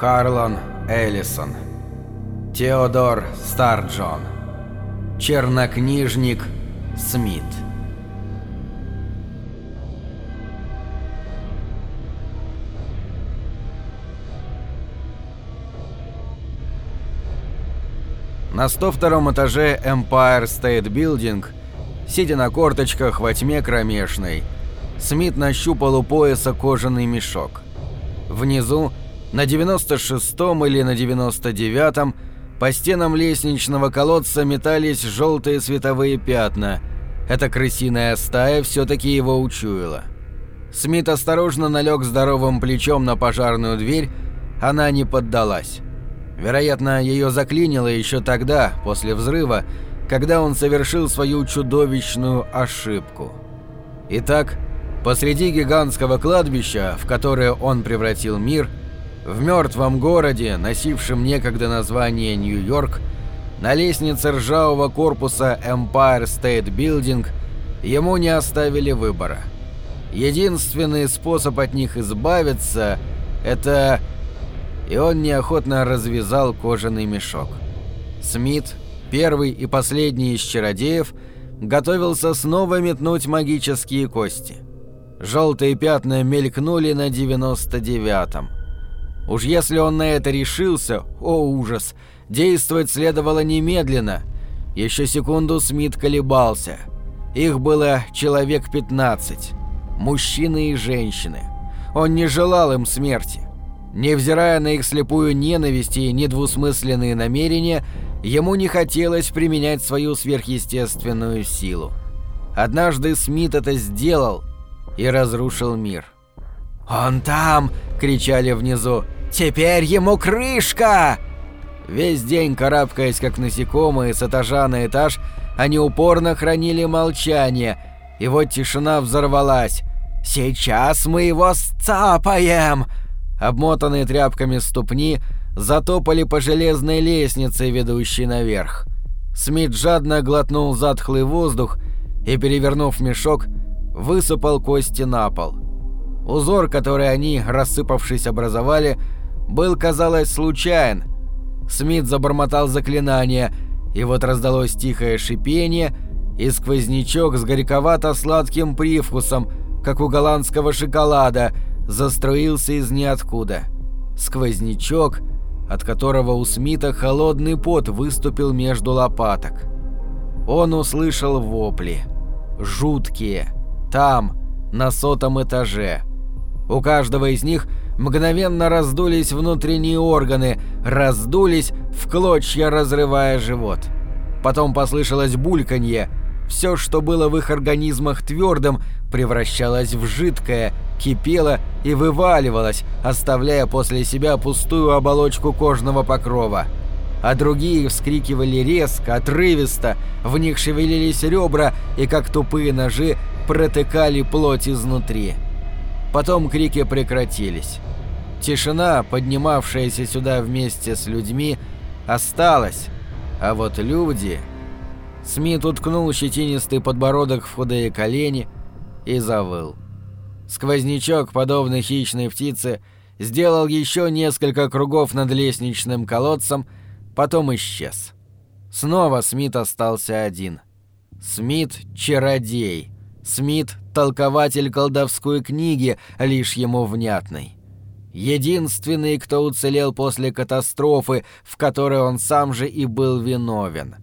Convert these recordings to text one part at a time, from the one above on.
Харлан Эллисон. Теодор Старджон. Чернокнижник Смит. На 102 этаже Empire State Building, сидя на корточках во тьме кромешной, Смит нащупал у пояса кожаный мешок. Внизу, на 96-м или на 99-м, по стенам лестничного колодца метались желтые световые пятна. Эта крысиная стая все-таки его учуяла. Смит осторожно налег здоровым плечом на пожарную дверь, она не поддалась. Вероятно, ее заклинило еще тогда, после взрыва, когда он совершил свою чудовищную ошибку. Итак, посреди гигантского кладбища, в которое он превратил мир, в мертвом городе, носившем некогда название Нью-Йорк, на лестнице ржавого корпуса Empire State Building ему не оставили выбора. Единственный способ от них избавиться – это и он неохотно развязал кожаный мешок. Смит, первый и последний из чародеев, готовился снова метнуть магические кости. Желтые пятна мелькнули на 99-м. Уж если он на это решился, о ужас, действовать следовало немедленно. Еще секунду Смит колебался. Их было человек 15. Мужчины и женщины. Он не желал им смерти. Невзирая на их слепую ненависть и недвусмысленные намерения, ему не хотелось применять свою сверхъестественную силу. Однажды Смит это сделал и разрушил мир. «Он там!» — кричали внизу. «Теперь ему крышка!» Весь день карабкаясь как насекомые с этажа на этаж, они упорно хранили молчание, и вот тишина взорвалась. «Сейчас мы его сцапаем!» обмотанные тряпками ступни, затопали по железной лестнице, ведущей наверх. Смит жадно глотнул затхлый воздух и, перевернув мешок, высыпал кости на пол. Узор, который они, рассыпавшись, образовали, был, казалось, случайен. Смит забормотал заклинание, и вот раздалось тихое шипение и сквознячок с горьковато-сладким привкусом, как у голландского шоколада — заструился из ниоткуда. Сквознячок, от которого у Смита холодный пот выступил между лопаток. Он услышал вопли. Жуткие. Там, на сотом этаже. У каждого из них мгновенно раздулись внутренние органы, раздулись, в клочья разрывая живот. Потом послышалось бульканье. Все, что было в их организмах твердым, превращалось в жидкое, кипело и вываливалось, оставляя после себя пустую оболочку кожного покрова. А другие вскрикивали резко, отрывисто, в них шевелились ребра и, как тупые ножи, протыкали плоть изнутри. Потом крики прекратились. Тишина, поднимавшаяся сюда вместе с людьми, осталась, а вот люди... Смит уткнул щетинистый подбородок в худые колени и завыл. Сквознячок, подобный хищной птице, сделал еще несколько кругов над лестничным колодцем, потом исчез. Снова Смит остался один. Смит — чародей. Смит — толкователь колдовской книги, лишь ему внятный. Единственный, кто уцелел после катастрофы, в которой он сам же и был виновен.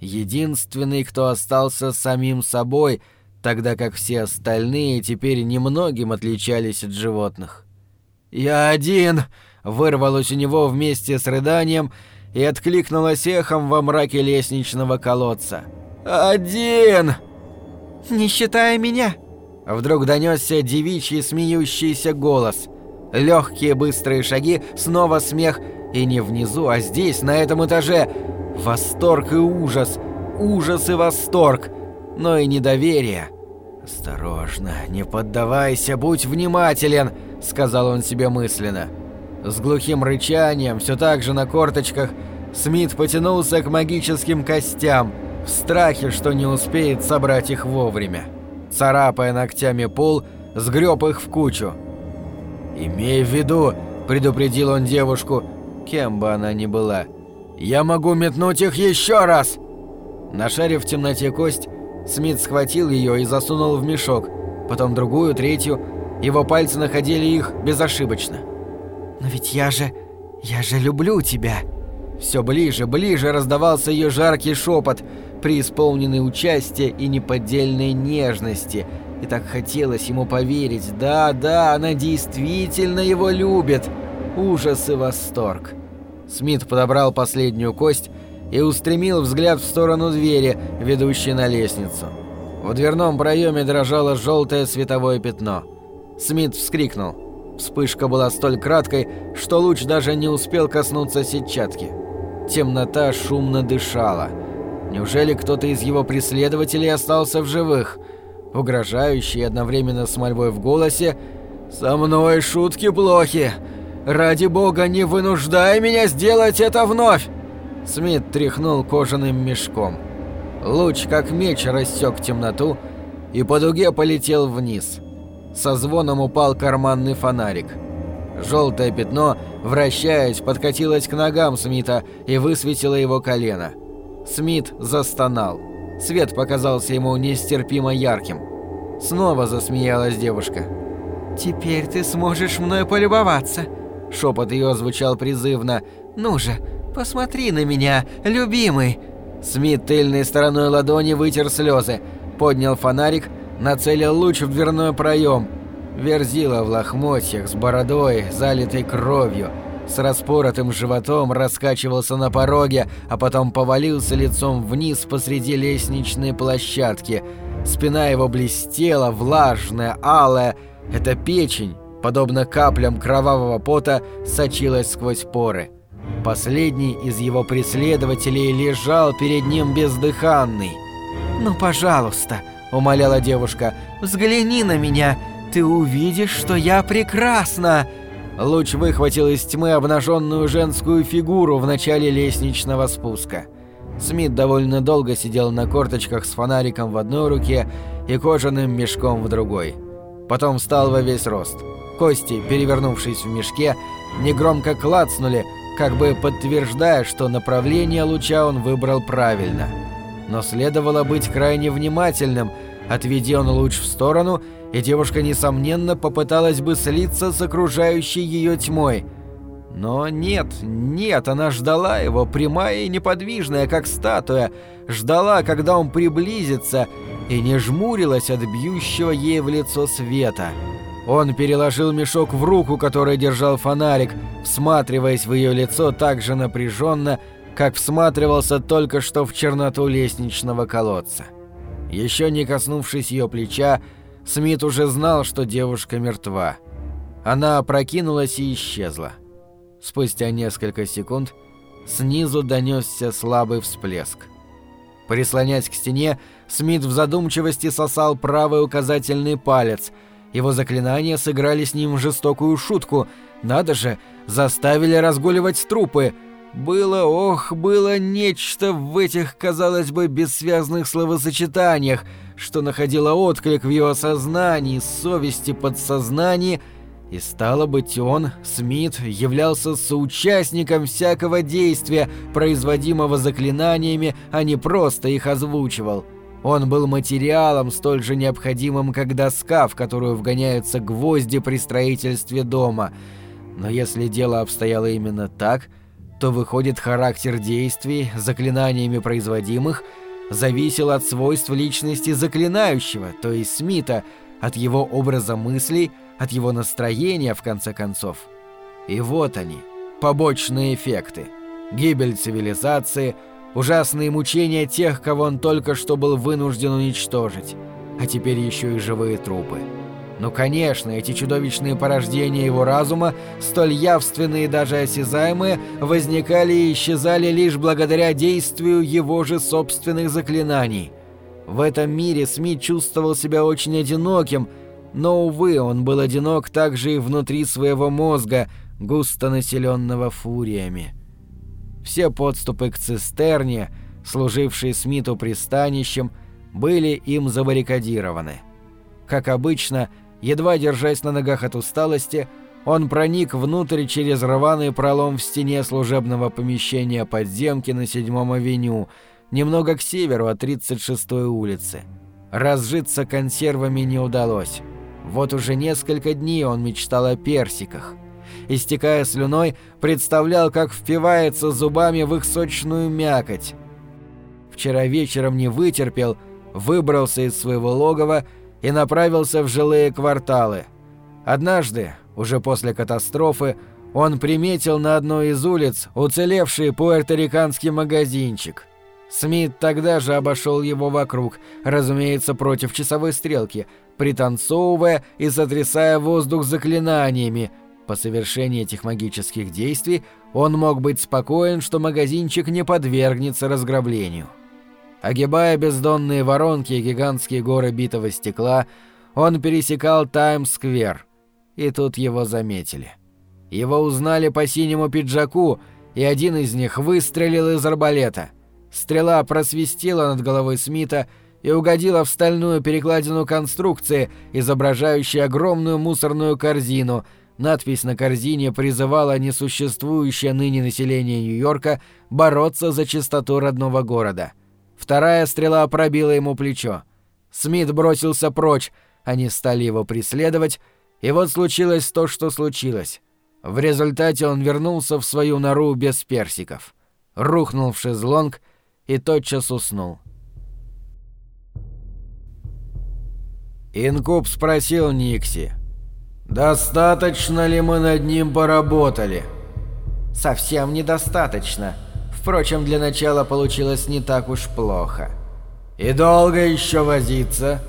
Единственный, кто остался самим собой — тогда как все остальные теперь немногим отличались от животных. «Я один!» — вырвалось у него вместе с рыданием и откликнулось эхом во мраке лестничного колодца. «Один!» «Не считая меня!» Вдруг донесся девичий смеющийся голос. Легкие быстрые шаги, снова смех, и не внизу, а здесь, на этом этаже. Восторг и ужас, ужас и восторг, но и недоверие. «Осторожно, не поддавайся, будь внимателен», — сказал он себе мысленно. С глухим рычанием, все так же на корточках, Смит потянулся к магическим костям, в страхе, что не успеет собрать их вовремя. Царапая ногтями пол, сгреб их в кучу. «Имей в виду, — предупредил он девушку, кем бы она ни была. «Я могу метнуть их еще раз!» Нашарив в темноте кость, Смит схватил ее и засунул в мешок, потом другую, третью. Его пальцы находили их безошибочно. «Но ведь я же... я же люблю тебя!» Все ближе, ближе раздавался ее жаркий шепот, преисполненный участия и неподдельной нежности. И так хотелось ему поверить, да, да, она действительно его любит. Ужас и восторг. Смит подобрал последнюю кость и устремил взгляд в сторону двери, ведущей на лестницу. В дверном проеме дрожало желтое световое пятно. Смит вскрикнул. Вспышка была столь краткой, что луч даже не успел коснуться сетчатки. Темнота шумно дышала. Неужели кто-то из его преследователей остался в живых? Угрожающий одновременно с мольбой в голосе «Со мной шутки плохи! Ради бога, не вынуждай меня сделать это вновь!» Смит тряхнул кожаным мешком. Луч, как меч, рассек темноту и по дуге полетел вниз. Со звоном упал карманный фонарик. Желтое пятно, вращаясь, подкатилось к ногам Смита и высветило его колено. Смит застонал. Свет показался ему нестерпимо ярким. Снова засмеялась девушка. «Теперь ты сможешь мной полюбоваться», — шепот ее звучал призывно. «Ну же, посмотри на меня, любимый». Смит тыльной стороной ладони вытер слезы, поднял фонарик, нацелил луч в дверной проем — Верзила в лохмотьях, с бородой, залитой кровью, с распоротым животом раскачивался на пороге, а потом повалился лицом вниз посреди лестничной площадки. Спина его блестела, влажная, алая. Эта печень, подобно каплям кровавого пота, сочилась сквозь поры. Последний из его преследователей лежал перед ним бездыханный. «Ну, пожалуйста», — умоляла девушка, — «взгляни на меня ты увидишь, что я прекрасна!» Луч выхватил из тьмы обнаженную женскую фигуру в начале лестничного спуска. Смит довольно долго сидел на корточках с фонариком в одной руке и кожаным мешком в другой. Потом встал во весь рост. Кости, перевернувшись в мешке, негромко клацнули, как бы подтверждая, что направление луча он выбрал правильно. Но следовало быть крайне внимательным, отведи луч в сторону – и девушка, несомненно, попыталась бы слиться с окружающей ее тьмой. Но нет, нет, она ждала его, прямая и неподвижная, как статуя, ждала, когда он приблизится, и не жмурилась от бьющего ей в лицо света. Он переложил мешок в руку, которой держал фонарик, всматриваясь в ее лицо так же напряженно, как всматривался только что в черноту лестничного колодца. Еще не коснувшись ее плеча, Смит уже знал, что девушка мертва. Она опрокинулась и исчезла. Спустя несколько секунд снизу донесся слабый всплеск. Прислонясь к стене, Смит в задумчивости сосал правый указательный палец. Его заклинания сыграли с ним жестокую шутку. Надо же, заставили разгуливать трупы. Было, ох, было нечто в этих, казалось бы, бессвязных словосочетаниях – что находило отклик в его сознании, совести, подсознании, и стало быть он, Смит, являлся соучастником всякого действия, производимого заклинаниями, а не просто их озвучивал. Он был материалом, столь же необходимым, как доска, в которую вгоняются гвозди при строительстве дома. Но если дело обстояло именно так, то выходит характер действий, заклинаниями производимых – зависел от свойств личности заклинающего, то есть Смита, от его образа мыслей, от его настроения, в конце концов. И вот они, побочные эффекты. Гибель цивилизации, ужасные мучения тех, кого он только что был вынужден уничтожить, а теперь еще и живые трупы. Ну, конечно, эти чудовищные порождения его разума, столь явственные и даже осязаемые, возникали и исчезали лишь благодаря действию его же собственных заклинаний. В этом мире Смит чувствовал себя очень одиноким, но, увы, он был одинок также и внутри своего мозга, густо населенного фуриями. Все подступы к цистерне, служившие Смиту пристанищем, были им забаррикадированы. Как обычно, Едва держась на ногах от усталости, он проник внутрь через рваный пролом в стене служебного помещения подземки на 7-м авеню, немного к северу от 36-й улицы. Разжиться консервами не удалось. Вот уже несколько дней он мечтал о персиках. Истекая слюной, представлял, как впивается зубами в их сочную мякоть. Вчера вечером не вытерпел, выбрался из своего логова и направился в жилые кварталы. Однажды, уже после катастрофы, он приметил на одной из улиц уцелевший пуэрториканский магазинчик. Смит тогда же обошел его вокруг, разумеется, против часовой стрелки, пританцовывая и сотрясая воздух заклинаниями. По совершении этих магических действий он мог быть спокоен, что магазинчик не подвергнется разграблению. Огибая бездонные воронки и гигантские горы битого стекла, он пересекал Таймс-сквер – и тут его заметили. Его узнали по синему пиджаку, и один из них выстрелил из арбалета. Стрела просвистела над головой Смита и угодила в стальную перекладину конструкции, изображающей огромную мусорную корзину. Надпись на корзине призывала несуществующее ныне население Нью-Йорка бороться за чистоту родного города. Вторая стрела пробила ему плечо. Смит бросился прочь, они стали его преследовать, и вот случилось то, что случилось. В результате он вернулся в свою нору без персиков, рухнул в шезлонг и тотчас уснул. Инкуб спросил Никси, «Достаточно ли мы над ним поработали?» «Совсем недостаточно. Впрочем, для начала получилось не так уж плохо». «И долго еще возиться?»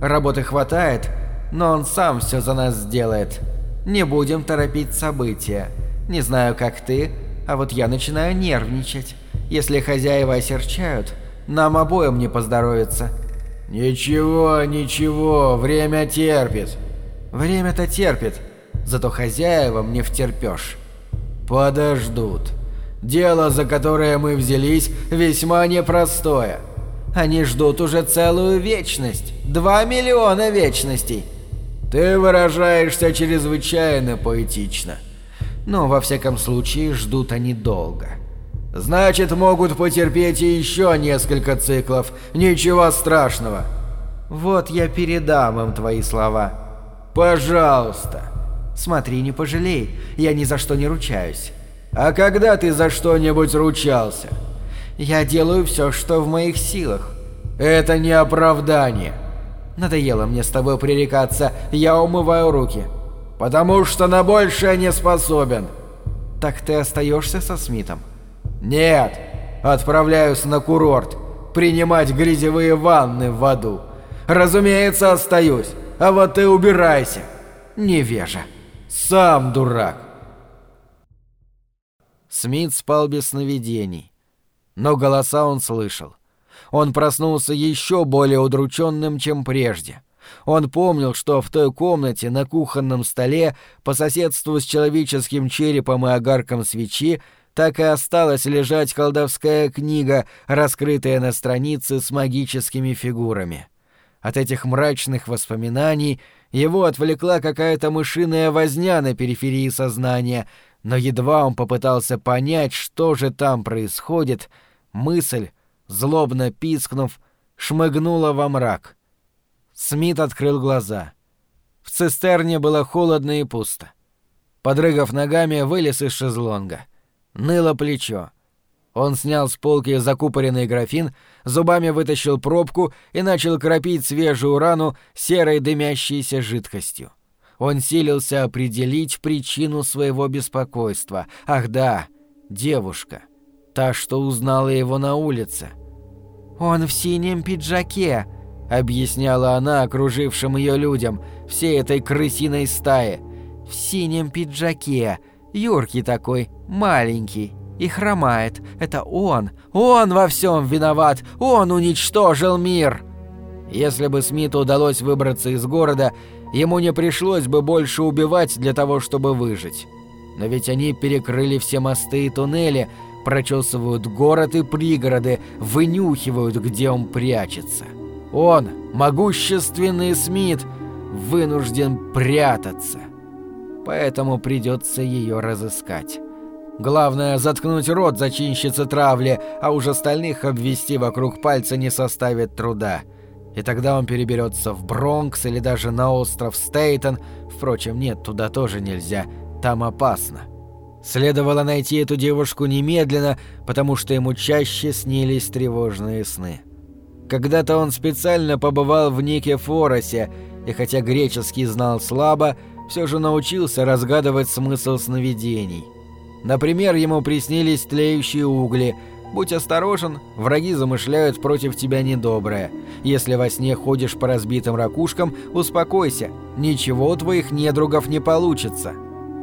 «Работы хватает, но он сам все за нас сделает. Не будем торопить события. Не знаю, как ты, а вот я начинаю нервничать. Если хозяева осерчают, нам обоим не поздоровится». «Ничего, ничего, время терпит». «Время-то терпит, зато хозяевам не втерпёшь». «Подождут. Дело, за которое мы взялись, весьма непростое». «Они ждут уже целую вечность. Два миллиона вечностей». Ты выражаешься чрезвычайно поэтично. Но, во всяком случае, ждут они долго. Значит, могут потерпеть и еще несколько циклов. Ничего страшного. Вот я передам им твои слова. Пожалуйста. Смотри, не пожалей. Я ни за что не ручаюсь. А когда ты за что-нибудь ручался? Я делаю все, что в моих силах. Это не оправдание. Надоело мне с тобой пререкаться, я умываю руки. Потому что на большее не способен. Так ты остаешься со Смитом? Нет, отправляюсь на курорт, принимать грязевые ванны в аду. Разумеется, остаюсь, а вот ты убирайся. Невежа. Сам дурак. Смит спал без сновидений, но голоса он слышал он проснулся еще более удрученным, чем прежде. Он помнил, что в той комнате на кухонном столе по соседству с человеческим черепом и огарком свечи так и осталась лежать колдовская книга, раскрытая на странице с магическими фигурами. От этих мрачных воспоминаний его отвлекла какая-то мышиная возня на периферии сознания, но едва он попытался понять, что же там происходит, мысль, злобно пискнув, шмыгнула во мрак. Смит открыл глаза. В цистерне было холодно и пусто. Подрыгав ногами, вылез из шезлонга. Ныло плечо. Он снял с полки закупоренный графин, зубами вытащил пробку и начал кропить свежую рану серой дымящейся жидкостью. Он силился определить причину своего беспокойства. Ах да, девушка. Та, что узнала его на улице. «Он в синем пиджаке», — объясняла она окружившим ее людям, всей этой крысиной стае. «В синем пиджаке. Юркий такой, маленький. И хромает. Это он. Он во всем виноват. Он уничтожил мир!» Если бы Смиту удалось выбраться из города, ему не пришлось бы больше убивать для того, чтобы выжить. Но ведь они перекрыли все мосты и туннели, прочесывают город и пригороды, вынюхивают, где он прячется. Он, могущественный Смит, вынужден прятаться. поэтому придется ее разыскать. Главное — заткнуть рот зачинщице травли, а уж остальных обвести вокруг пальца не составит труда. И тогда он переберется в Бронкс или даже на остров Стейтон. Впрочем, нет, туда тоже нельзя, там опасно. Следовало найти эту девушку немедленно, потому что ему чаще снились тревожные сны. Когда-то он специально побывал в Нике Форосе, и хотя греческий знал слабо, все же научился разгадывать смысл сновидений. Например, ему приснились тлеющие угли. Будь осторожен, враги замышляют против тебя недоброе. Если во сне ходишь по разбитым ракушкам, успокойся, ничего у твоих недругов не получится.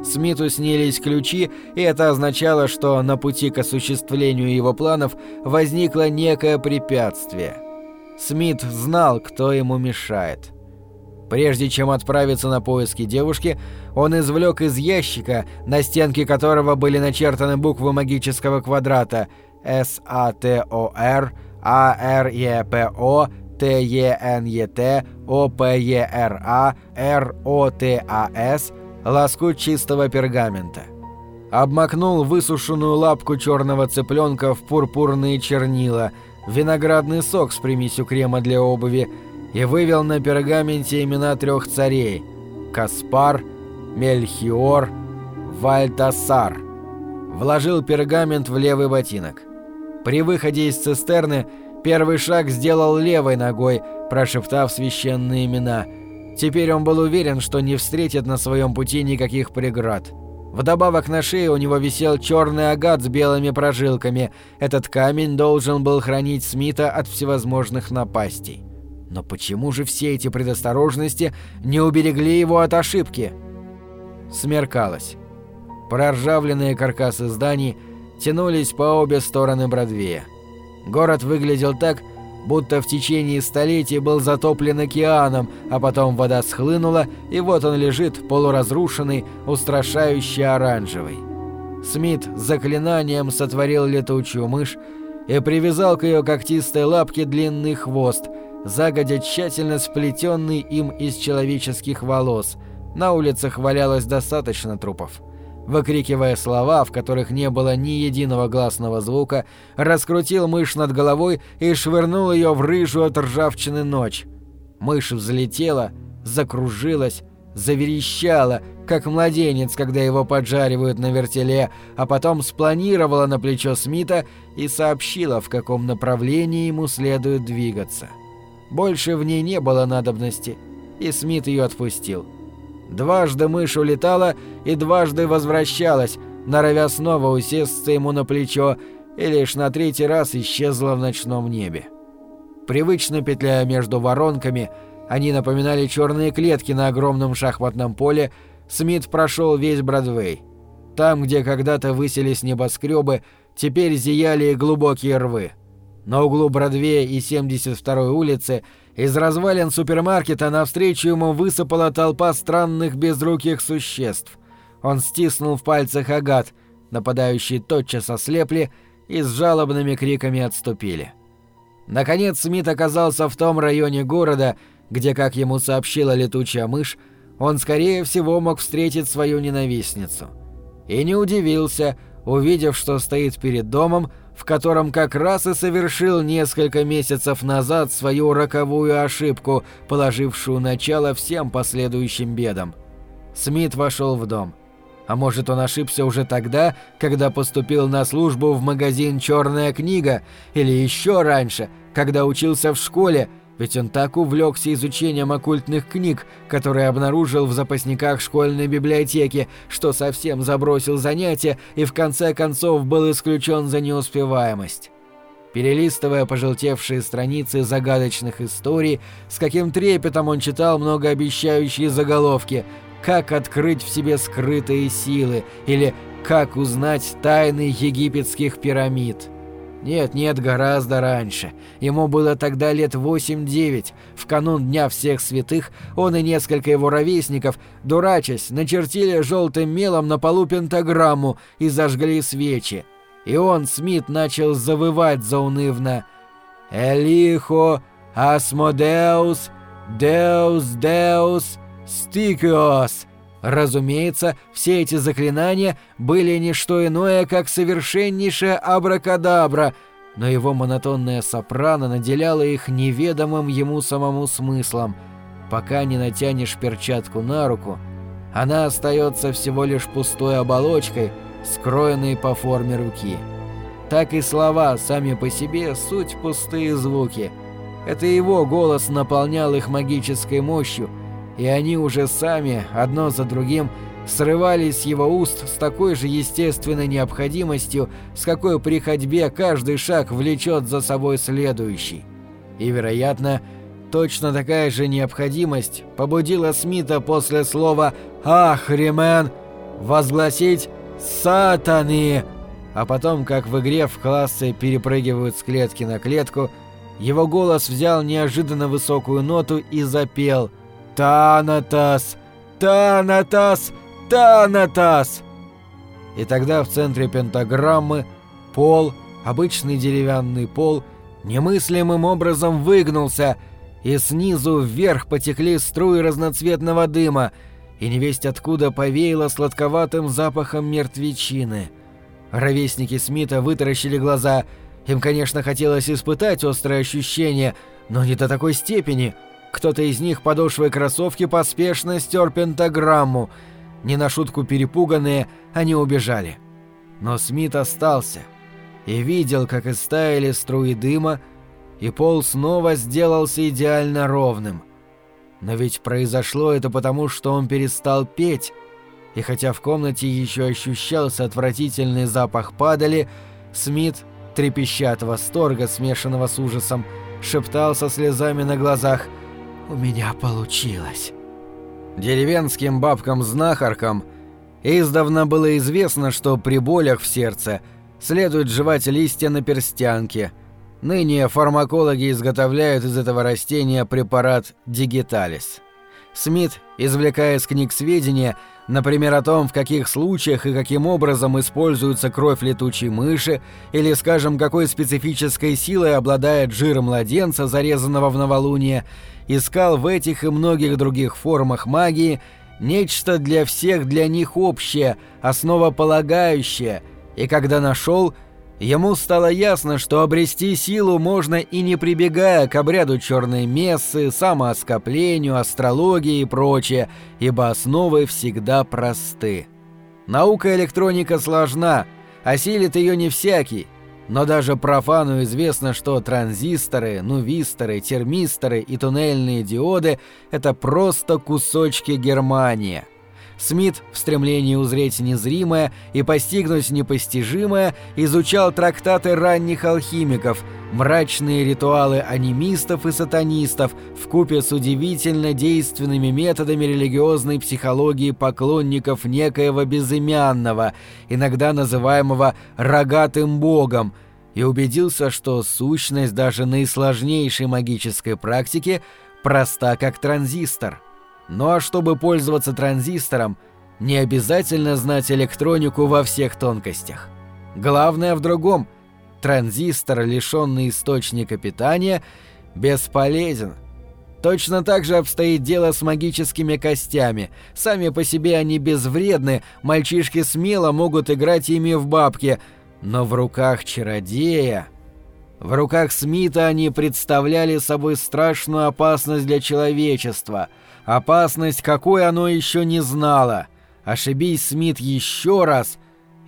Смиту снились ключи, и это означало, что на пути к осуществлению его планов возникло некое препятствие. Смит знал, кто ему мешает. Прежде чем отправиться на поиски девушки, он извлек из ящика, на стенке которого были начертаны буквы магического квадрата С-А-Т-О-Р, А-Р-Е-П-О, Т-Е-Н-Е-Т, О-П-Е-Р-А, Р-О-Т-А-С, лоскут чистого пергамента. Обмакнул высушенную лапку черного цыпленка в пурпурные чернила, виноградный сок с примесью крема для обуви и вывел на пергаменте имена трех царей – Каспар, Мельхиор, Вальтасар. Вложил пергамент в левый ботинок. При выходе из цистерны первый шаг сделал левой ногой, прошептав священные имена – Теперь он был уверен, что не встретит на своем пути никаких преград. Вдобавок на шее у него висел черный агат с белыми прожилками. Этот камень должен был хранить Смита от всевозможных напастей. Но почему же все эти предосторожности не уберегли его от ошибки? Смеркалось. Проржавленные каркасы зданий тянулись по обе стороны Бродвея. Город выглядел так, будто в течение столетий был затоплен океаном, а потом вода схлынула, и вот он лежит, полуразрушенный, устрашающий оранжевый. Смит заклинанием сотворил летучую мышь и привязал к ее когтистой лапке длинный хвост, загодя тщательно сплетенный им из человеческих волос. На улицах валялось достаточно трупов выкрикивая слова, в которых не было ни единого гласного звука, раскрутил мышь над головой и швырнул ее в рыжую от ржавчины ночь. Мышь взлетела, закружилась, заверещала, как младенец, когда его поджаривают на вертеле, а потом спланировала на плечо Смита и сообщила, в каком направлении ему следует двигаться. Больше в ней не было надобности, и Смит ее отпустил. Дважды мышь улетала и дважды возвращалась, норовя снова усесться ему на плечо, и лишь на третий раз исчезла в ночном небе. Привычно петляя между воронками, они напоминали черные клетки на огромном шахматном поле, Смит прошел весь Бродвей. Там, где когда-то высились небоскребы, теперь зияли глубокие рвы. На углу Бродвея и 72-й улицы из развалин супермаркета навстречу ему высыпала толпа странных безруких существ. Он стиснул в пальцах агат, нападающие тотчас ослепли и с жалобными криками отступили. Наконец Смит оказался в том районе города, где, как ему сообщила летучая мышь, он скорее всего мог встретить свою ненавистницу. И не удивился, увидев, что стоит перед домом, в котором как раз и совершил несколько месяцев назад свою роковую ошибку, положившую начало всем последующим бедам. Смит вошел в дом. А может, он ошибся уже тогда, когда поступил на службу в магазин «Черная книга», или еще раньше, когда учился в школе, ведь он так увлекся изучением оккультных книг, которые обнаружил в запасниках школьной библиотеки, что совсем забросил занятия и в конце концов был исключен за неуспеваемость. Перелистывая пожелтевшие страницы загадочных историй, с каким трепетом он читал многообещающие заголовки «Как открыть в себе скрытые силы» или «Как узнать тайны египетских пирамид». Нет-нет, гораздо раньше. Ему было тогда лет 8-9. В канун Дня Всех Святых он и несколько его ровесников, дурачась, начертили желтым мелом на полу пентаграмму и зажгли свечи. И он, Смит, начал завывать заунывно «Элихо Асмодеус Деус Деус Стикиос» Разумеется, все эти заклинания были не что иное, как совершеннейшая абракадабра, но его монотонная сопрано наделяла их неведомым ему самому смыслом. Пока не натянешь перчатку на руку, она остается всего лишь пустой оболочкой, скроенной по форме руки. Так и слова сами по себе суть пустые звуки. Это его голос наполнял их магической мощью, и они уже сами, одно за другим, срывались с его уст с такой же естественной необходимостью, с какой при ходьбе каждый шаг влечет за собой следующий. И, вероятно, точно такая же необходимость побудила Смита после слова «Ахримен» возгласить «Сатаны!», а потом, как в игре в классы перепрыгивают с клетки на клетку, его голос взял неожиданно высокую ноту и запел – «Танатас! Танатас! Танатас!» И тогда в центре пентаграммы пол, обычный деревянный пол, немыслимым образом выгнулся, и снизу вверх потекли струи разноцветного дыма, и невесть откуда повеяло сладковатым запахом мертвечины. Ровесники Смита вытаращили глаза. Им, конечно, хотелось испытать острое ощущение, но не до такой степени — кто-то из них подошвой кроссовки поспешно стер пентаграмму. Не на шутку перепуганные, они убежали. Но Смит остался и видел, как истаяли струи дыма, и пол снова сделался идеально ровным. Но ведь произошло это потому, что он перестал петь, и хотя в комнате еще ощущался отвратительный запах падали, Смит, трепеща от восторга, смешанного с ужасом, шептал со слезами на глазах – у меня получилось. Деревенским бабкам-знахаркам издавна было известно, что при болях в сердце следует жевать листья на перстянке. Ныне фармакологи изготовляют из этого растения препарат «Дигиталис». Смит, извлекая из книг сведения, например, о том, в каких случаях и каким образом используется кровь летучей мыши, или, скажем, какой специфической силой обладает жир младенца, зарезанного в новолуние, искал в этих и многих других формах магии нечто для всех для них общее, основополагающее, и когда нашел, ему стало ясно, что обрести силу можно и не прибегая к обряду черной мессы, самооскоплению, астрологии и прочее, ибо основы всегда просты. Наука электроника сложна, осилит ее не всякий, но даже профану известно, что транзисторы, нувисторы, термисторы и туннельные диоды — это просто кусочки Германии. Смит в стремлении узреть незримое и постигнуть непостижимое изучал трактаты ранних алхимиков, мрачные ритуалы анимистов и сатанистов в купе с удивительно действенными методами религиозной психологии поклонников некоего безымянного, иногда называемого «рогатым богом», и убедился, что сущность даже наисложнейшей магической практики проста как транзистор – ну а чтобы пользоваться транзистором, не обязательно знать электронику во всех тонкостях. Главное в другом. Транзистор, лишенный источника питания, бесполезен. Точно так же обстоит дело с магическими костями. Сами по себе они безвредны, мальчишки смело могут играть ими в бабки, но в руках чародея... В руках Смита они представляли собой страшную опасность для человечества — Опасность, какой оно еще не знало. Ошибись, Смит, еще раз,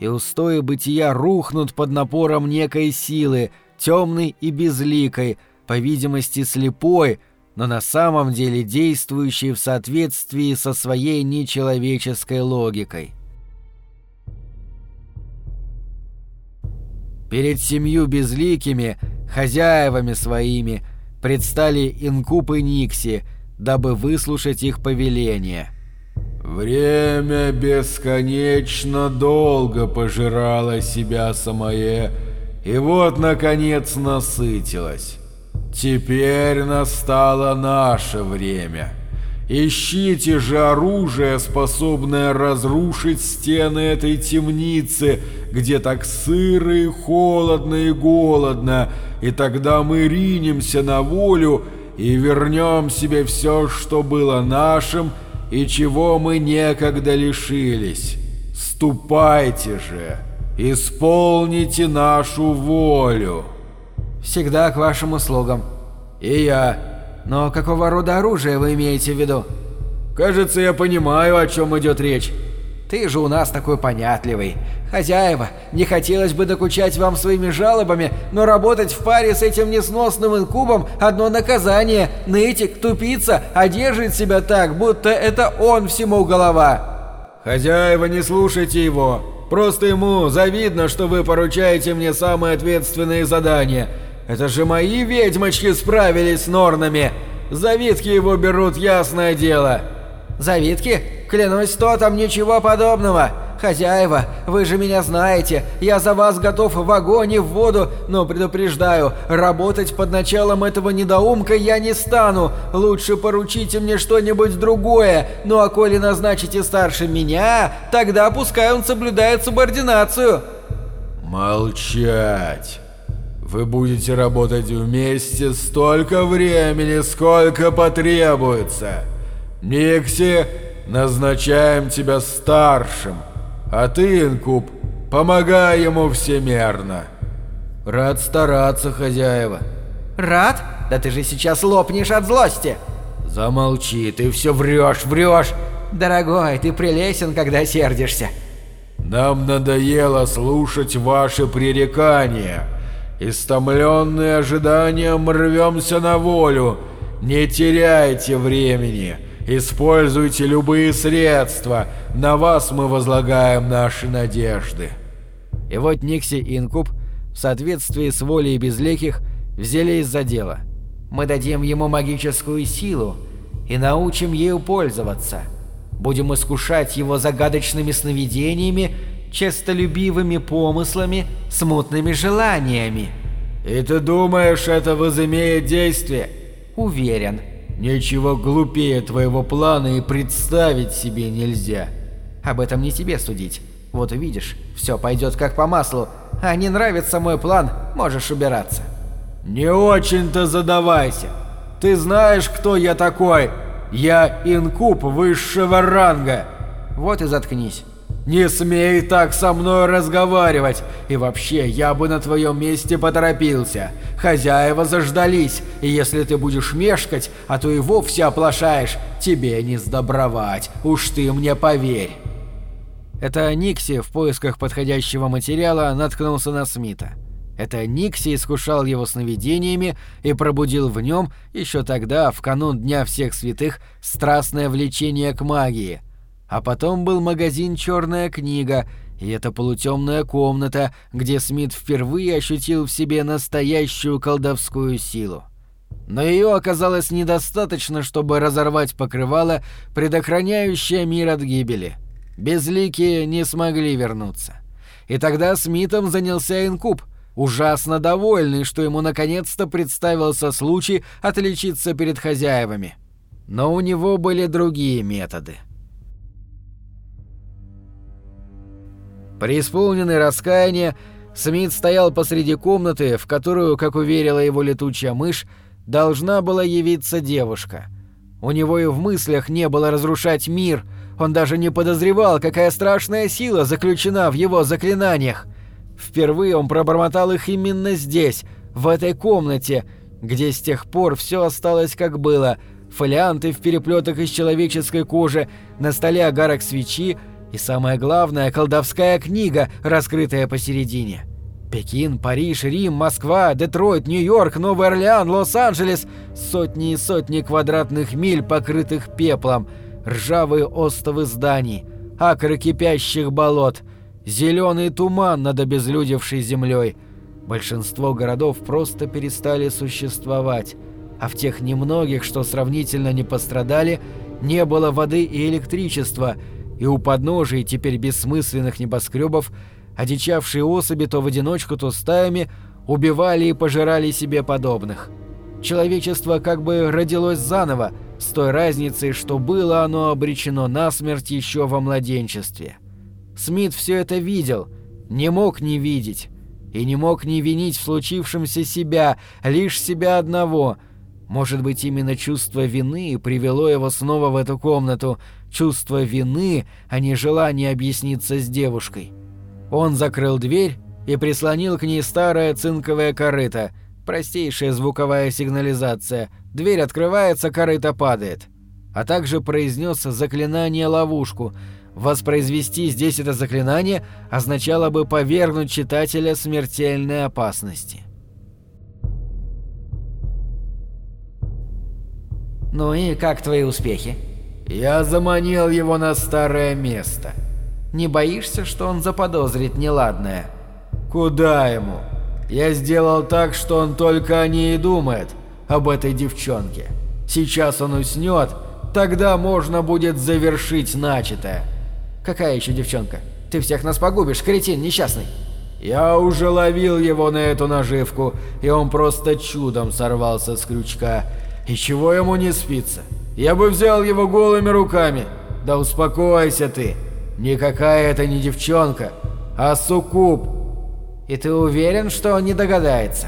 и устои бытия рухнут под напором некой силы, темной и безликой, по видимости слепой, но на самом деле действующей в соответствии со своей нечеловеческой логикой. Перед семью безликими, хозяевами своими, предстали Инкуб и Никси — дабы выслушать их повеление. «Время бесконечно долго пожирало себя самое, и вот, наконец, насытилось. Теперь настало наше время. Ищите же оружие, способное разрушить стены этой темницы, где так сыро и холодно и голодно, и тогда мы ринемся на волю и вернем себе все, что было нашим, и чего мы некогда лишились. Ступайте же, исполните нашу волю. Всегда к вашим услугам. И я. Но какого рода оружие вы имеете в виду? Кажется, я понимаю, о чем идет речь. Ты же у нас такой понятливый. Хозяева, не хотелось бы докучать вам своими жалобами, но работать в паре с этим несносным инкубом – одно наказание. Нытик, тупица, одержит себя так, будто это он всему голова. Хозяева, не слушайте его. Просто ему завидно, что вы поручаете мне самые ответственные задания. Это же мои ведьмочки справились с норнами. Завидки его берут, ясное дело. Завидки? Клянусь, то там ничего подобного. Хозяева, вы же меня знаете. Я за вас готов в огонь и в воду, но предупреждаю, работать под началом этого недоумка я не стану. Лучше поручите мне что-нибудь другое. Ну а коли назначите старше меня, тогда пускай он соблюдает субординацию. Молчать. Вы будете работать вместе столько времени, сколько потребуется. Никси, назначаем тебя старшим, а ты, Инкуб, помогай ему всемерно. Рад стараться, хозяева. Рад? Да ты же сейчас лопнешь от злости. Замолчи, ты все врешь, врешь. Дорогой, ты прелесен, когда сердишься. Нам надоело слушать ваши пререкания. Истомленные ожиданием рвемся на волю. Не теряйте времени. Используйте любые средства. На вас мы возлагаем наши надежды. И вот Никси и Инкуб, в соответствии с волей безлеких, взялись за дело. Мы дадим ему магическую силу и научим ею пользоваться. Будем искушать его загадочными сновидениями, честолюбивыми помыслами, смутными желаниями. И ты думаешь, это возымеет действие? Уверен. Ничего глупее твоего плана и представить себе нельзя. Об этом не тебе судить. Вот увидишь, все пойдет как по маслу. А не нравится мой план, можешь убираться. Не очень-то задавайся. Ты знаешь, кто я такой? Я инкуб высшего ранга. Вот и заткнись. «Не смей так со мной разговаривать! И вообще, я бы на твоем месте поторопился. Хозяева заждались, и если ты будешь мешкать, а то и вовсе оплошаешь, тебе не сдобровать, уж ты мне поверь!» Это Никси в поисках подходящего материала наткнулся на Смита. Это Никси искушал его сновидениями и пробудил в нем еще тогда, в канун Дня Всех Святых, страстное влечение к магии – а потом был магазин «Черная книга», и эта полутемная комната, где Смит впервые ощутил в себе настоящую колдовскую силу. Но ее оказалось недостаточно, чтобы разорвать покрывало, предохраняющее мир от гибели. Безликие не смогли вернуться. И тогда Смитом занялся Инкуб, ужасно довольный, что ему наконец-то представился случай отличиться перед хозяевами. Но у него были другие методы — Преисполненный раскаяния, Смит стоял посреди комнаты, в которую, как уверила его летучая мышь, должна была явиться девушка. У него и в мыслях не было разрушать мир, он даже не подозревал, какая страшная сила заключена в его заклинаниях. Впервые он пробормотал их именно здесь, в этой комнате, где с тех пор все осталось как было. Фолианты в переплетах из человеческой кожи, на столе огарок свечи, и самое главное, колдовская книга, раскрытая посередине. Пекин, Париж, Рим, Москва, Детройт, Нью-Йорк, Новый Орлеан, Лос-Анджелес. Сотни и сотни квадратных миль, покрытых пеплом. Ржавые остовы зданий. Акры кипящих болот. Зеленый туман над обезлюдевшей землей. Большинство городов просто перестали существовать. А в тех немногих, что сравнительно не пострадали, не было воды и электричества – и у подножия теперь бессмысленных небоскребов одичавшие особи то в одиночку, то стаями убивали и пожирали себе подобных. Человечество как бы родилось заново, с той разницей, что было оно обречено на смерть еще во младенчестве. Смит все это видел, не мог не видеть, и не мог не винить в случившемся себя, лишь себя одного – может быть, именно чувство вины привело его снова в эту комнату, чувство вины, а не желание объясниться с девушкой. Он закрыл дверь и прислонил к ней старое цинковое корыто, простейшая звуковая сигнализация. Дверь открывается, корыто падает. А также произнес заклинание-ловушку. Воспроизвести здесь это заклинание означало бы повергнуть читателя смертельной опасности. «Ну и как твои успехи?» «Я заманил его на старое место». «Не боишься, что он заподозрит неладное?» «Куда ему? Я сделал так, что он только о ней и думает, об этой девчонке. Сейчас он уснет, тогда можно будет завершить начатое». «Какая еще девчонка? Ты всех нас погубишь, кретин несчастный!» «Я уже ловил его на эту наживку, и он просто чудом сорвался с крючка. И чего ему не спится? Я бы взял его голыми руками. Да успокойся ты. Никакая это не девчонка, а суккуб. И ты уверен, что он не догадается?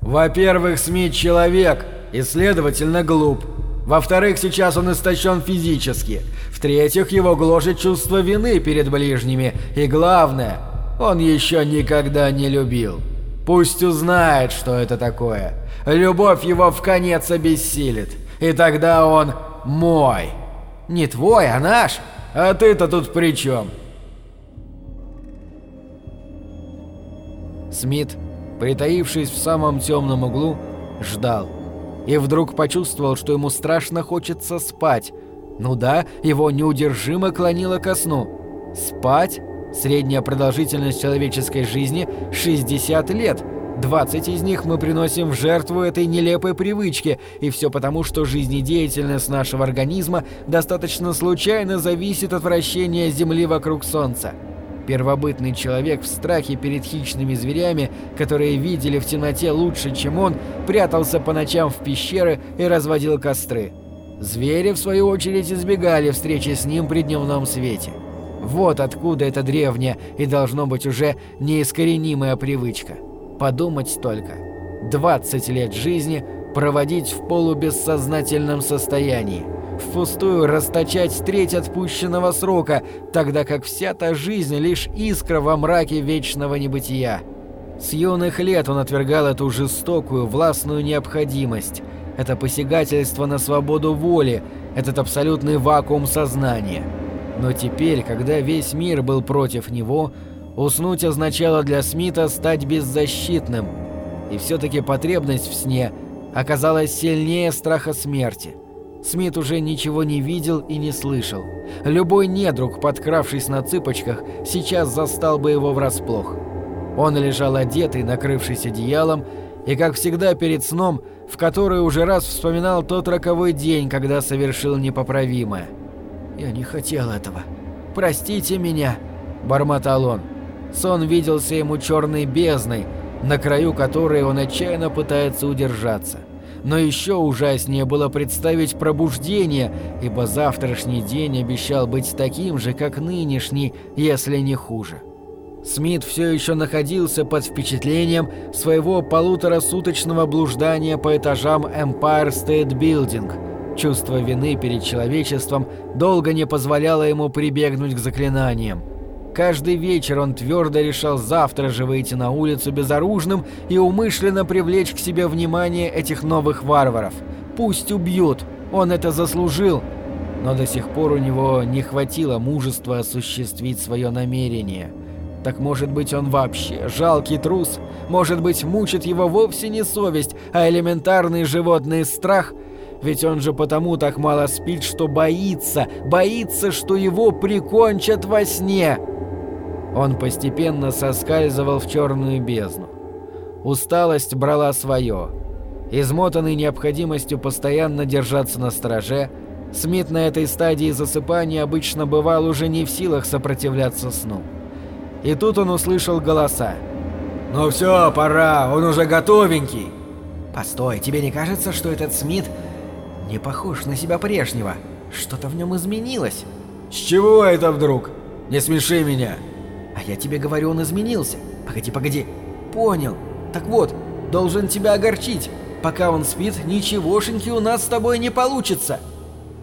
Во-первых, Смит человек и, следовательно, глуп. Во-вторых, сейчас он истощен физически. В-третьих, его гложет чувство вины перед ближними. И главное, он еще никогда не любил. Пусть узнает, что это такое. Любовь его в конец обессилит. И тогда он мой. Не твой, а наш. А ты-то тут при чем? Смит, притаившись в самом темном углу, ждал. И вдруг почувствовал, что ему страшно хочется спать. Ну да, его неудержимо клонило ко сну. Спать? Средняя продолжительность человеческой жизни – 60 лет. 20 из них мы приносим в жертву этой нелепой привычке, и все потому, что жизнедеятельность нашего организма достаточно случайно зависит от вращения Земли вокруг Солнца. Первобытный человек в страхе перед хищными зверями, которые видели в темноте лучше, чем он, прятался по ночам в пещеры и разводил костры. Звери, в свою очередь, избегали встречи с ним при дневном свете. Вот откуда эта древняя и должно быть уже неискоренимая привычка. Подумать только. 20 лет жизни проводить в полубессознательном состоянии. Впустую расточать треть отпущенного срока, тогда как вся та жизнь лишь искра во мраке вечного небытия. С юных лет он отвергал эту жестокую, властную необходимость. Это посягательство на свободу воли, этот абсолютный вакуум сознания. Но теперь, когда весь мир был против него, уснуть означало для Смита стать беззащитным. И все-таки потребность в сне оказалась сильнее страха смерти. Смит уже ничего не видел и не слышал. Любой недруг, подкравшись на цыпочках, сейчас застал бы его врасплох. Он лежал одетый, накрывшись одеялом, и, как всегда перед сном, в который уже раз вспоминал тот роковой день, когда совершил непоправимое – «Я не хотел этого. Простите меня», – бормотал он. Сон виделся ему черной бездной, на краю которой он отчаянно пытается удержаться. Но еще ужаснее было представить пробуждение, ибо завтрашний день обещал быть таким же, как нынешний, если не хуже. Смит все еще находился под впечатлением своего полуторасуточного блуждания по этажам Empire State Building – Чувство вины перед человечеством долго не позволяло ему прибегнуть к заклинаниям. Каждый вечер он твердо решал завтра же выйти на улицу безоружным и умышленно привлечь к себе внимание этих новых варваров. Пусть убьют, он это заслужил. Но до сих пор у него не хватило мужества осуществить свое намерение. Так может быть он вообще жалкий трус? Может быть мучит его вовсе не совесть, а элементарный животный страх – ведь он же потому так мало спит, что боится, боится, что его прикончат во сне. Он постепенно соскальзывал в черную бездну. Усталость брала свое. Измотанный необходимостью постоянно держаться на страже, Смит на этой стадии засыпания обычно бывал уже не в силах сопротивляться сну. И тут он услышал голоса. «Ну все, пора, он уже готовенький!» «Постой, тебе не кажется, что этот Смит не похож на себя прежнего. Что-то в нем изменилось. С чего это вдруг? Не смеши меня. А я тебе говорю, он изменился. Погоди, погоди. Понял. Так вот, должен тебя огорчить. Пока он спит, ничегошеньки у нас с тобой не получится.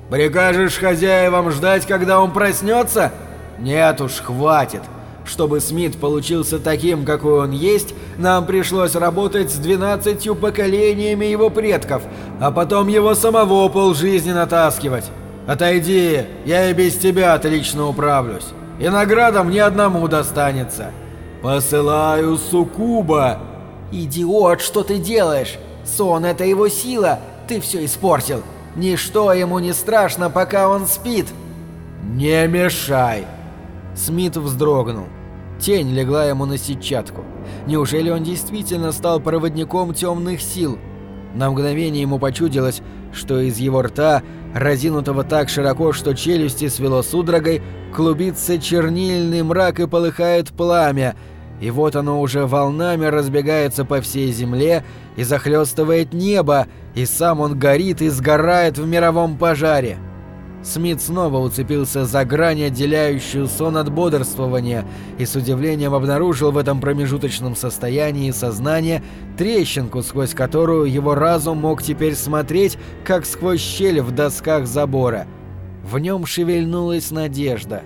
Прикажешь хозяевам ждать, когда он проснется? Нет уж, хватит. Чтобы Смит получился таким, какой он есть, нам пришлось работать с двенадцатью поколениями его предков, а потом его самого полжизни натаскивать. Отойди, я и без тебя отлично управлюсь. И наградам ни одному достанется. Посылаю Сукуба. Идиот, что ты делаешь? Сон — это его сила, ты все испортил. Ничто ему не страшно, пока он спит. Не мешай. Смит вздрогнул. Тень легла ему на сетчатку. Неужели он действительно стал проводником темных сил? На мгновение ему почудилось, что из его рта, разинутого так широко, что челюсти свело судорогой, клубится чернильный мрак и полыхает пламя, и вот оно уже волнами разбегается по всей земле и захлестывает небо, и сам он горит и сгорает в мировом пожаре. Смит снова уцепился за грань, отделяющую сон от бодрствования, и с удивлением обнаружил в этом промежуточном состоянии сознания трещинку, сквозь которую его разум мог теперь смотреть, как сквозь щель в досках забора. В нем шевельнулась надежда.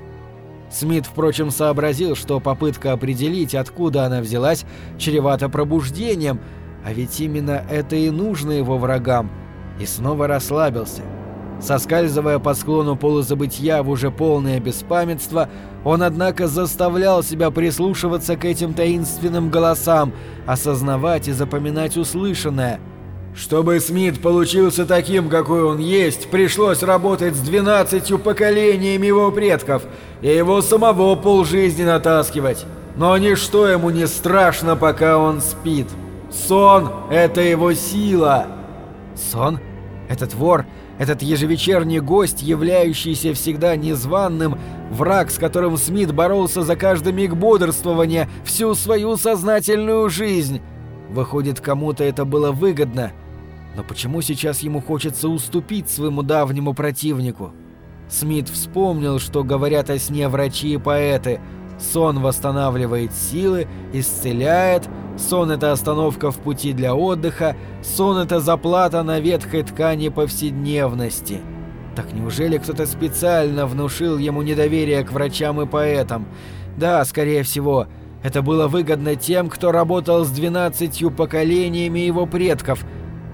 Смит, впрочем, сообразил, что попытка определить, откуда она взялась, чревата пробуждением, а ведь именно это и нужно его врагам, и снова расслабился. Соскальзывая по склону полузабытия в уже полное беспамятство, он, однако, заставлял себя прислушиваться к этим таинственным голосам, осознавать и запоминать услышанное. Чтобы Смит получился таким, какой он есть, пришлось работать с двенадцатью поколениями его предков и его самого полжизни натаскивать. Но ничто ему не страшно, пока он спит. Сон — это его сила. Сон? Этот вор — этот ежевечерний гость, являющийся всегда незваным, враг, с которым Смит боролся за каждый миг бодрствования всю свою сознательную жизнь. Выходит, кому-то это было выгодно. Но почему сейчас ему хочется уступить своему давнему противнику? Смит вспомнил, что говорят о сне врачи и поэты. Сон восстанавливает силы, исцеляет, Сон – это остановка в пути для отдыха, сон – это заплата на ветхой ткани повседневности. Так неужели кто-то специально внушил ему недоверие к врачам и поэтам? Да, скорее всего, это было выгодно тем, кто работал с двенадцатью поколениями его предков.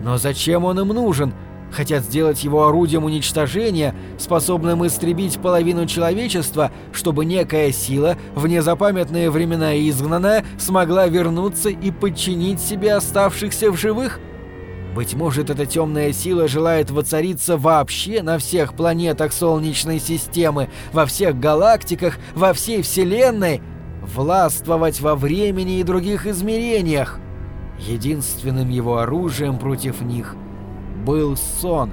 Но зачем он им нужен – Хотят сделать его орудием уничтожения, способным истребить половину человечества, чтобы некая сила, в незапамятные времена изгнанная, смогла вернуться и подчинить себе оставшихся в живых? Быть может, эта темная сила желает воцариться вообще на всех планетах Солнечной системы, во всех галактиках, во всей Вселенной, властвовать во времени и других измерениях. Единственным его оружием против них – был сон.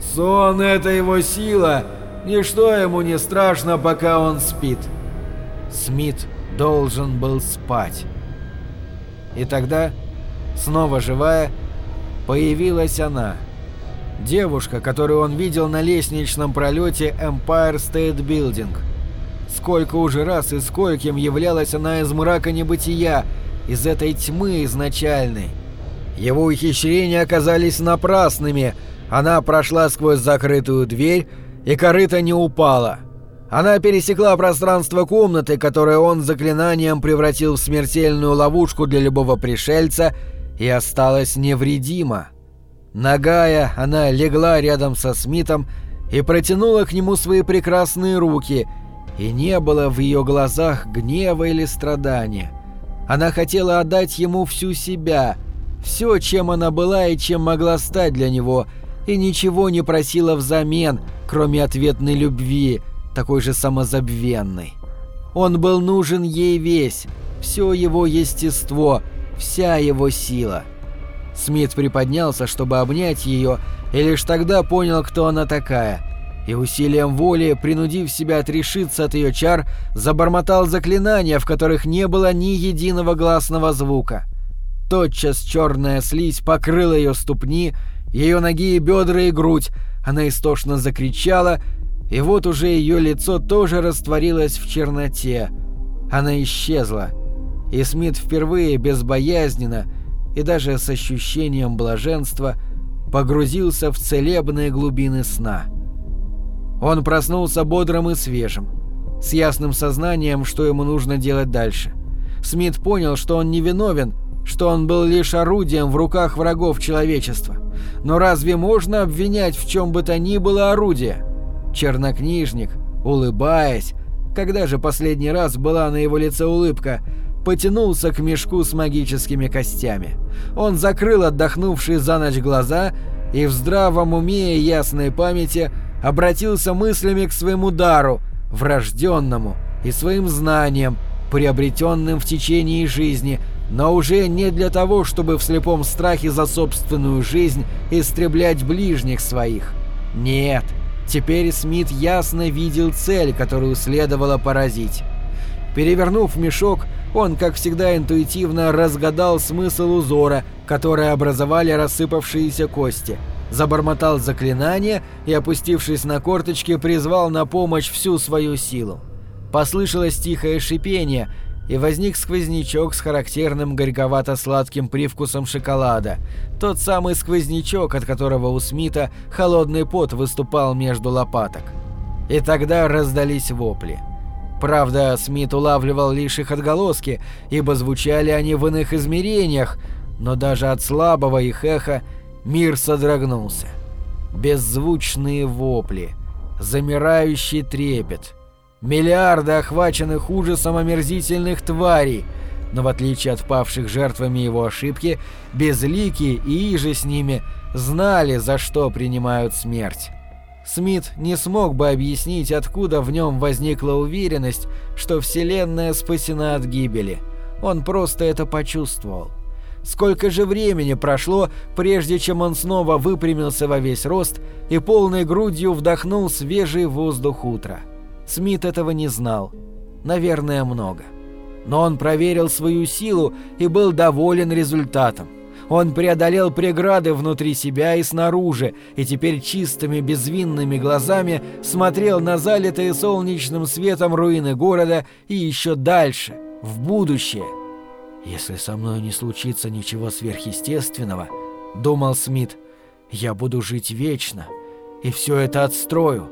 Сон — это его сила. Ничто ему не страшно, пока он спит. Смит должен был спать. И тогда, снова живая, появилась она. Девушка, которую он видел на лестничном пролете Empire State Building. Сколько уже раз и скольким являлась она из мрака небытия, из этой тьмы изначальной. Его ухищрения оказались напрасными. Она прошла сквозь закрытую дверь, и корыто не упала. Она пересекла пространство комнаты, которое он заклинанием превратил в смертельную ловушку для любого пришельца, и осталась невредима. Нагая, она легла рядом со Смитом и протянула к нему свои прекрасные руки, и не было в ее глазах гнева или страдания. Она хотела отдать ему всю себя — все, чем она была и чем могла стать для него, и ничего не просила взамен, кроме ответной любви, такой же самозабвенной. Он был нужен ей весь, все его естество, вся его сила. Смит приподнялся, чтобы обнять ее, и лишь тогда понял, кто она такая, и усилием воли, принудив себя отрешиться от ее чар, забормотал заклинания, в которых не было ни единого гласного звука. Тотчас черная слизь покрыла ее ступни, ее ноги и бедра и грудь. Она истошно закричала, и вот уже ее лицо тоже растворилось в черноте. Она исчезла. И Смит впервые безбоязненно и даже с ощущением блаженства погрузился в целебные глубины сна. Он проснулся бодрым и свежим, с ясным сознанием, что ему нужно делать дальше. Смит понял, что он невиновен, что он был лишь орудием в руках врагов человечества. Но разве можно обвинять в чем бы то ни было орудие? Чернокнижник, улыбаясь, когда же последний раз была на его лице улыбка, потянулся к мешку с магическими костями. Он закрыл отдохнувшие за ночь глаза и в здравом уме и ясной памяти обратился мыслями к своему дару, врожденному, и своим знаниям, приобретенным в течение жизни, но уже не для того, чтобы в слепом страхе за собственную жизнь истреблять ближних своих. Нет, теперь Смит ясно видел цель, которую следовало поразить. Перевернув мешок, он, как всегда, интуитивно разгадал смысл узора, который образовали рассыпавшиеся кости – забормотал заклинание и, опустившись на корточки, призвал на помощь всю свою силу. Послышалось тихое шипение, и возник сквознячок с характерным горьковато-сладким привкусом шоколада. Тот самый сквознячок, от которого у Смита холодный пот выступал между лопаток. И тогда раздались вопли. Правда, Смит улавливал лишь их отголоски, ибо звучали они в иных измерениях, но даже от слабого их эха Мир содрогнулся. Беззвучные вопли, замирающий трепет, миллиарды охваченных ужасом омерзительных тварей, но в отличие от павших жертвами его ошибки, безликие и иже с ними знали, за что принимают смерть. Смит не смог бы объяснить, откуда в нем возникла уверенность, что Вселенная спасена от гибели. Он просто это почувствовал. Сколько же времени прошло, прежде чем он снова выпрямился во весь рост и полной грудью вдохнул свежий воздух утра. Смит этого не знал. Наверное, много. Но он проверил свою силу и был доволен результатом. Он преодолел преграды внутри себя и снаружи, и теперь чистыми безвинными глазами смотрел на залитые солнечным светом руины города и еще дальше, в будущее – «Если со мной не случится ничего сверхъестественного, — думал Смит, — я буду жить вечно, и все это отстрою.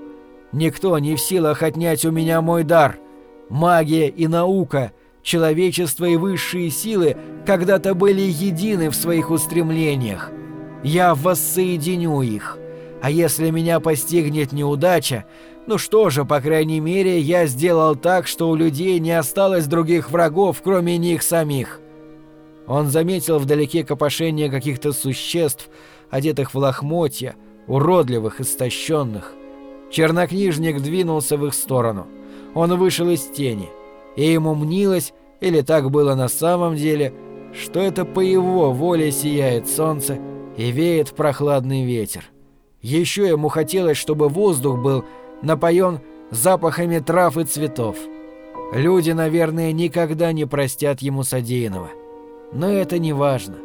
Никто не в силах отнять у меня мой дар. Магия и наука, человечество и высшие силы когда-то были едины в своих устремлениях. Я воссоединю их. А если меня постигнет неудача, ну что же, по крайней мере, я сделал так, что у людей не осталось других врагов, кроме них самих. Он заметил вдалеке копошение каких-то существ, одетых в лохмотья, уродливых, истощенных. Чернокнижник двинулся в их сторону. Он вышел из тени, и ему мнилось, или так было на самом деле, что это по его воле сияет солнце и веет прохладный ветер. Еще ему хотелось, чтобы воздух был напоен запахами трав и цветов. Люди, наверное, никогда не простят ему содеянного. Но это не важно.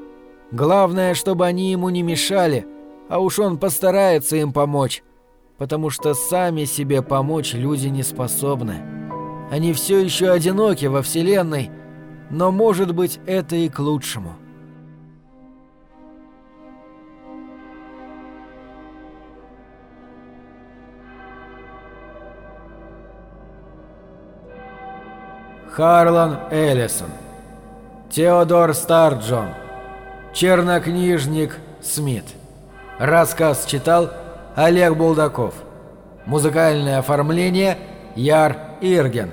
Главное, чтобы они ему не мешали, а уж он постарается им помочь, потому что сами себе помочь люди не способны. Они все еще одиноки во Вселенной, но, может быть, это и к лучшему. Харлан Эллисон Теодор Старджон. Чернокнижник Смит. Рассказ читал Олег Булдаков. Музыкальное оформление Яр Ирген.